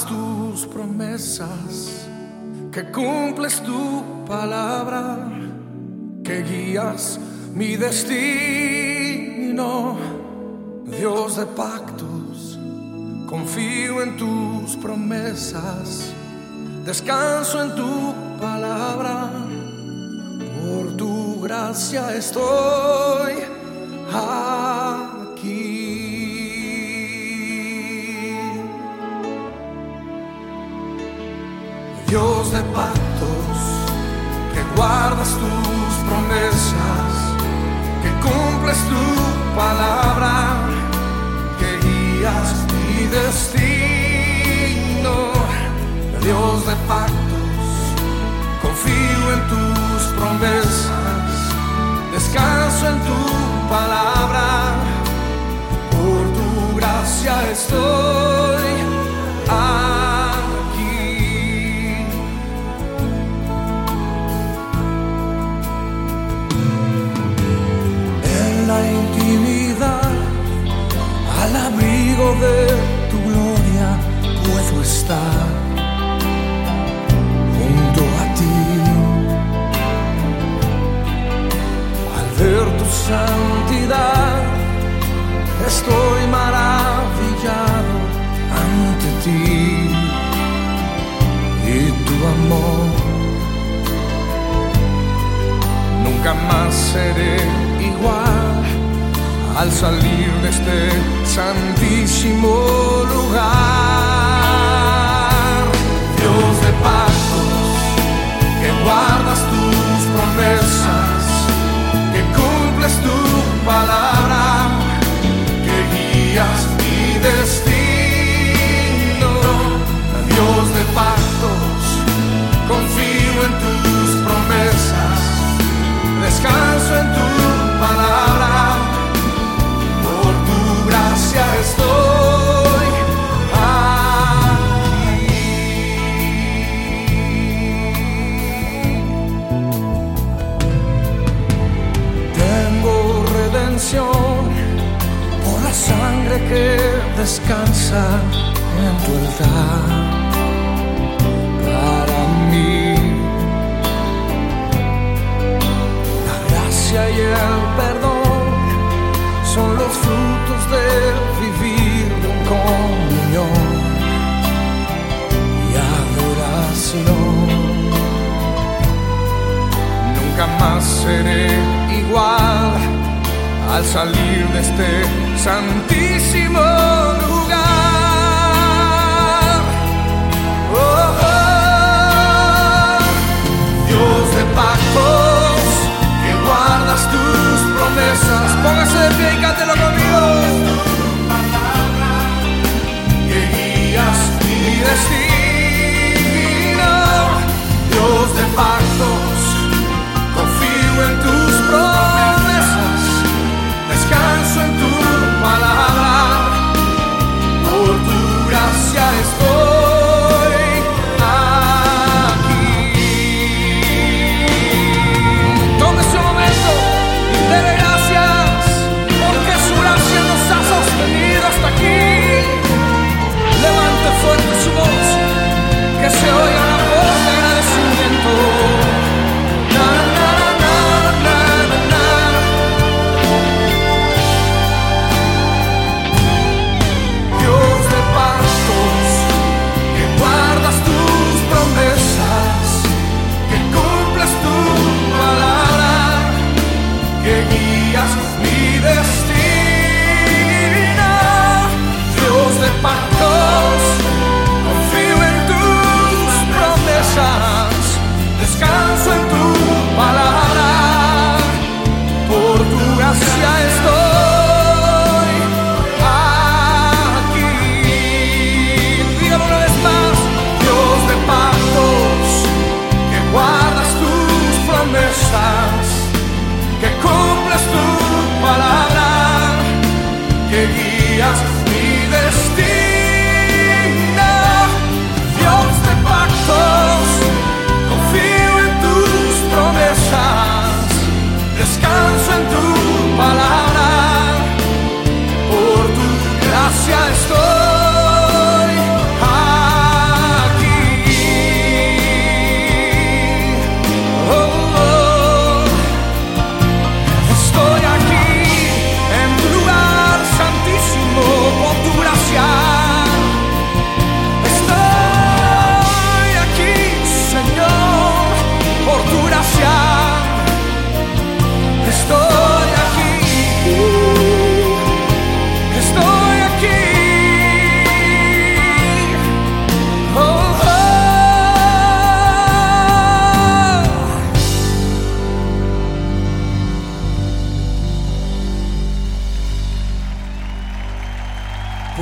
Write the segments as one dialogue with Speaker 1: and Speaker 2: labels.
Speaker 1: tus promesas, que cumples tu palabra, que guías mi destino. Dios de pactos, confío en tus promesas, descanso en tu palabra, por tu gracia estoy aquí. Dios de pactos, que guardas tus promesas, que cumples tu palabra, que guías mi destino. Dios de pactos, confío en tus promesas, descanso en tu palabra, por tu gracia estoy estoy maravillado ante ti y tu amor. Nunca más seré igual al salir de este santísimo lugar. Sangre que descansa en tu altar para mí. La gracia y el perdón son los frutos de vivir en comunión y adoración. Nunca más seré igual al salir de este santísimo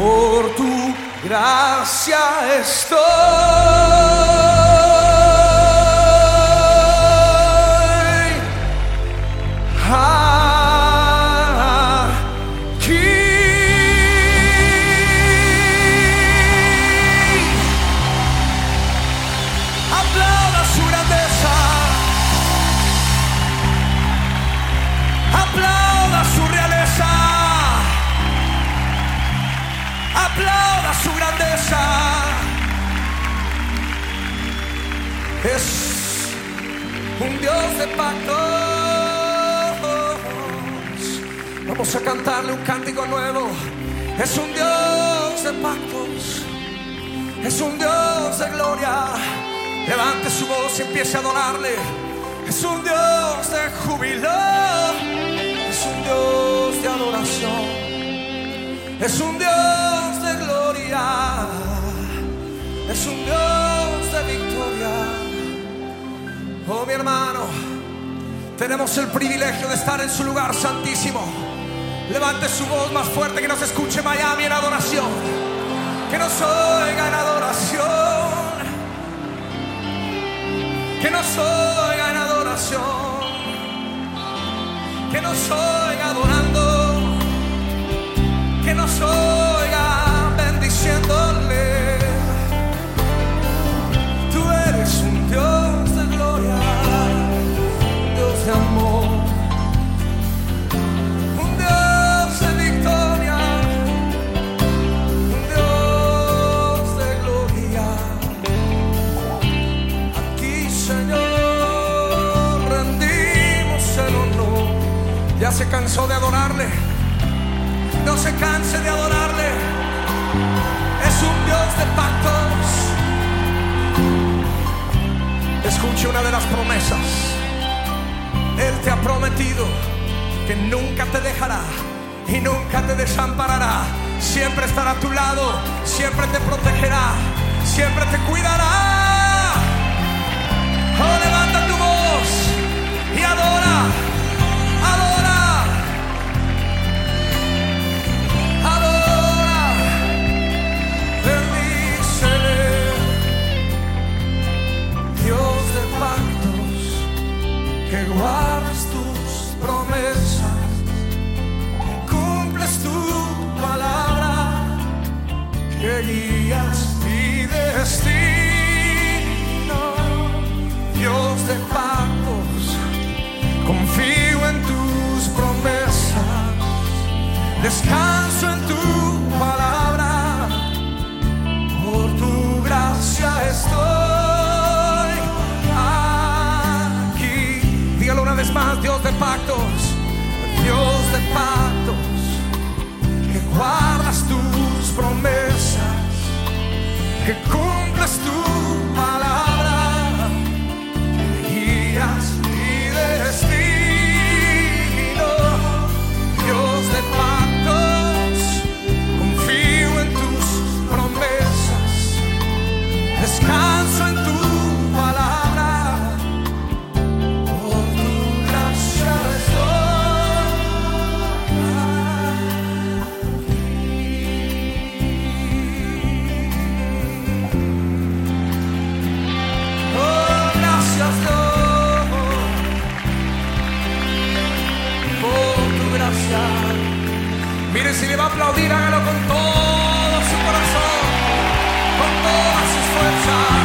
Speaker 1: Por tu gracia estoy un Dios de pactos. Vamos a cantarle un cántico nuevo. Es un Dios de pactos. Es un Dios de gloria. Levante su voz y empiece a adorarle. Es un Dios de júbilo. Es un Dios de adoración. Es un Dios de gloria. Es un Dios Oh mi hermano, tenemos el privilegio de estar en su lugar santísimo. Levante su voz más fuerte que nos escuche Miami en adoración. Que nos oiga en adoración. Que nos oiga en adoración. Que nos oiga adorando. Que nos oiga cansó de adorarle. No se canse de adorarle. Es un Dios de pactos. Escuche una de las promesas. Él te ha prometido que nunca te dejará y nunca te desamparará. Siempre estará a tu lado, siempre te protegerá, siempre te cuidará. Oh, levanta tu voz y adora, que guardas tus promesas, cumples tu palabra, que guías mi destino. Dios de pactos, confío en tus promesas, descanso Miren, si le va a aplaudir, hágalo con todo su corazón, con todas sus fuerzas.